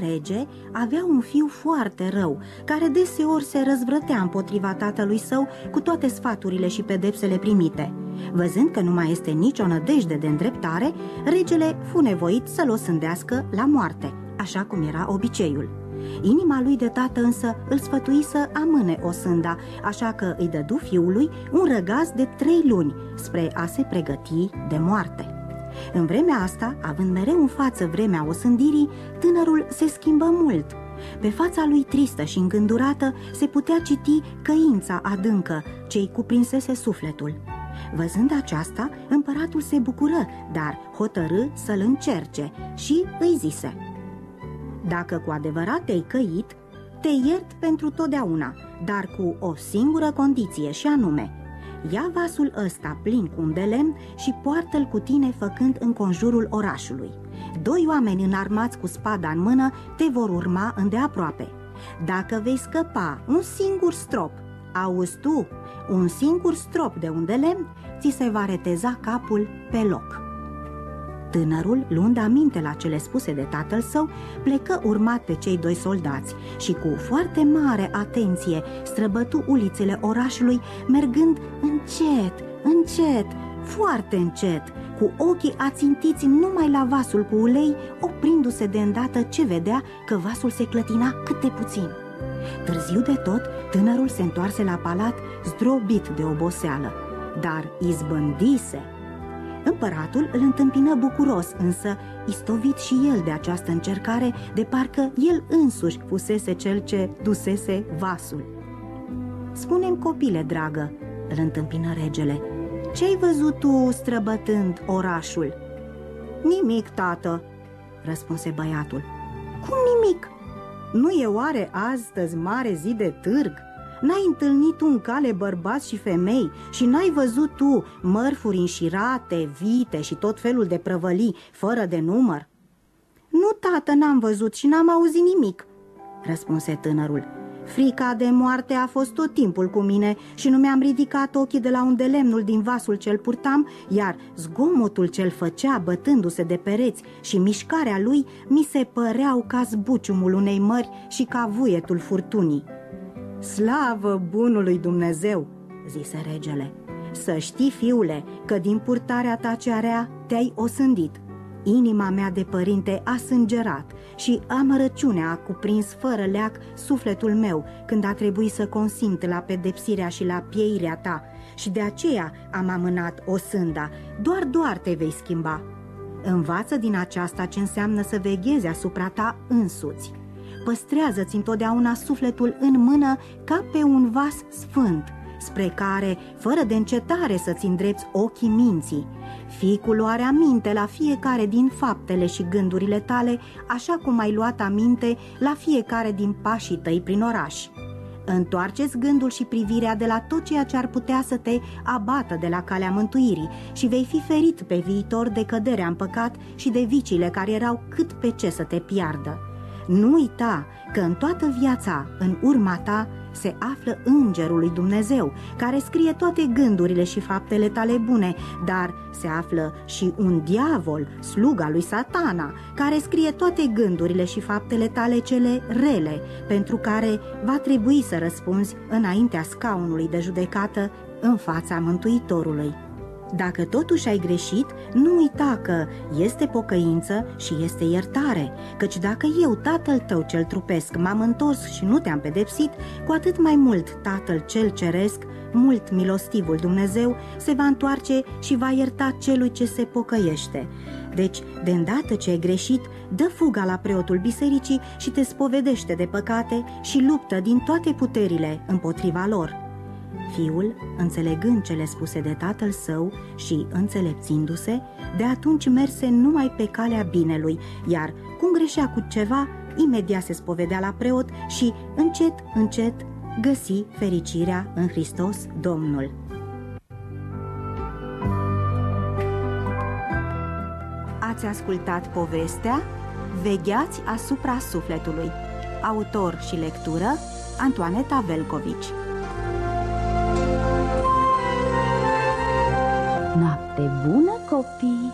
rege avea un fiu foarte rău, care deseori se răzvrătea împotriva tatălui său cu toate sfaturile și pedepsele primite. Văzând că nu mai este nicio nădejde de îndreptare, regele fu nevoit să-l osândească la moarte, așa cum era obiceiul. Inima lui de tată însă îl sfătui să amâne o sânda, așa că îi dădu fiului un răgaz de trei luni spre a se pregăti de moarte. În vremea asta, având mereu în față vremea osândirii, tânărul se schimbă mult. Pe fața lui tristă și îngândurată se putea citi căința adâncă ce îi cuprinsese sufletul. Văzând aceasta, împăratul se bucură, dar hotărâ să-l încerce și îi zise Dacă cu adevărat te-ai căit, te iert pentru totdeauna, dar cu o singură condiție și anume Ia vasul ăsta plin cu un de lemn și poartă-l cu tine făcând în conjurul orașului. Doi oameni înarmați cu spada în mână te vor urma îndeaproape. Dacă vei scăpa un singur strop, auzi tu, un singur strop de un de lemn, ți se va reteza capul pe loc. Tânărul, luând aminte la cele spuse de tatăl său, plecă urmat pe cei doi soldați și cu foarte mare atenție străbătu ulițele orașului, mergând încet, încet, foarte încet, cu ochii ațintiți numai la vasul cu ulei, oprindu-se de îndată ce vedea că vasul se clătina câte puțin. Târziu de tot, tânărul se întoarse la palat, zdrobit de oboseală, dar izbândise Împăratul îl întâmpină bucuros, însă istovit și el de această încercare, de parcă el însuși fusese cel ce dusese vasul. Spunem copile, dragă, îl întâmpină regele, ce-ai văzut tu străbătând orașul? Nimic, tată, răspunse băiatul. Cum nimic? Nu e oare astăzi mare zi de târg? N-ai întâlnit un cale bărbați și femei și n-ai văzut tu mărfuri înșirate, vite și tot felul de prăvălii fără de număr? Nu, tată, n-am văzut și n-am auzit nimic, răspunse tânărul. Frica de moarte a fost tot timpul cu mine și nu mi-am ridicat ochii de la un lemnul din vasul cel purtam, iar zgomotul cel făcea bătându-se de pereți și mișcarea lui mi se păreau ca zbuciumul unei mări și ca vuietul furtunii. Slavă bunului Dumnezeu, zise regele. Să știi, fiule, că din purtarea ta cea rea te-ai osândit. Inima mea de părinte a sângerat și amărăciunea a cuprins fără leac sufletul meu când a trebuit să consimt la pedepsirea și la pieirea ta și de aceea am amânat o sânda. Doar, doar te vei schimba. Învață din aceasta ce înseamnă să veghezi asupra ta însuți păstrează-ți întotdeauna sufletul în mână ca pe un vas sfânt, spre care, fără de încetare să-ți îndrepți ochii minții. Fii cu luarea minte la fiecare din faptele și gândurile tale, așa cum ai luat aminte la fiecare din pașii tăi prin oraș. Întoarceți gândul și privirea de la tot ceea ce ar putea să te abată de la calea mântuirii și vei fi ferit pe viitor de căderea în păcat și de viciile care erau cât pe ce să te piardă. Nu uita că în toată viața, în urma ta, se află Îngerul lui Dumnezeu, care scrie toate gândurile și faptele tale bune, dar se află și un diavol, sluga lui satana, care scrie toate gândurile și faptele tale cele rele, pentru care va trebui să răspunzi înaintea scaunului de judecată în fața Mântuitorului. Dacă totuși ai greșit, nu uita că este pocăință și este iertare, căci dacă eu, tatăl tău cel trupesc, m-am întors și nu te-am pedepsit, cu atât mai mult tatăl cel ceresc, mult milostivul Dumnezeu, se va întoarce și va ierta celui ce se pocăiește. Deci, de îndată ce ai greșit, dă fuga la preotul bisericii și te spovedește de păcate și luptă din toate puterile împotriva lor. Fiul, înțelegând cele spuse de tatăl său și înțelepțindu-se, de atunci merse numai pe calea binelui, iar cum greșea cu ceva, imediat se spovedea la preot și, încet, încet, găsi fericirea în Hristos Domnul. Ați ascultat povestea Vegheați asupra sufletului. Autor și lectură Antoaneta Velcovici Noapte bună, copii!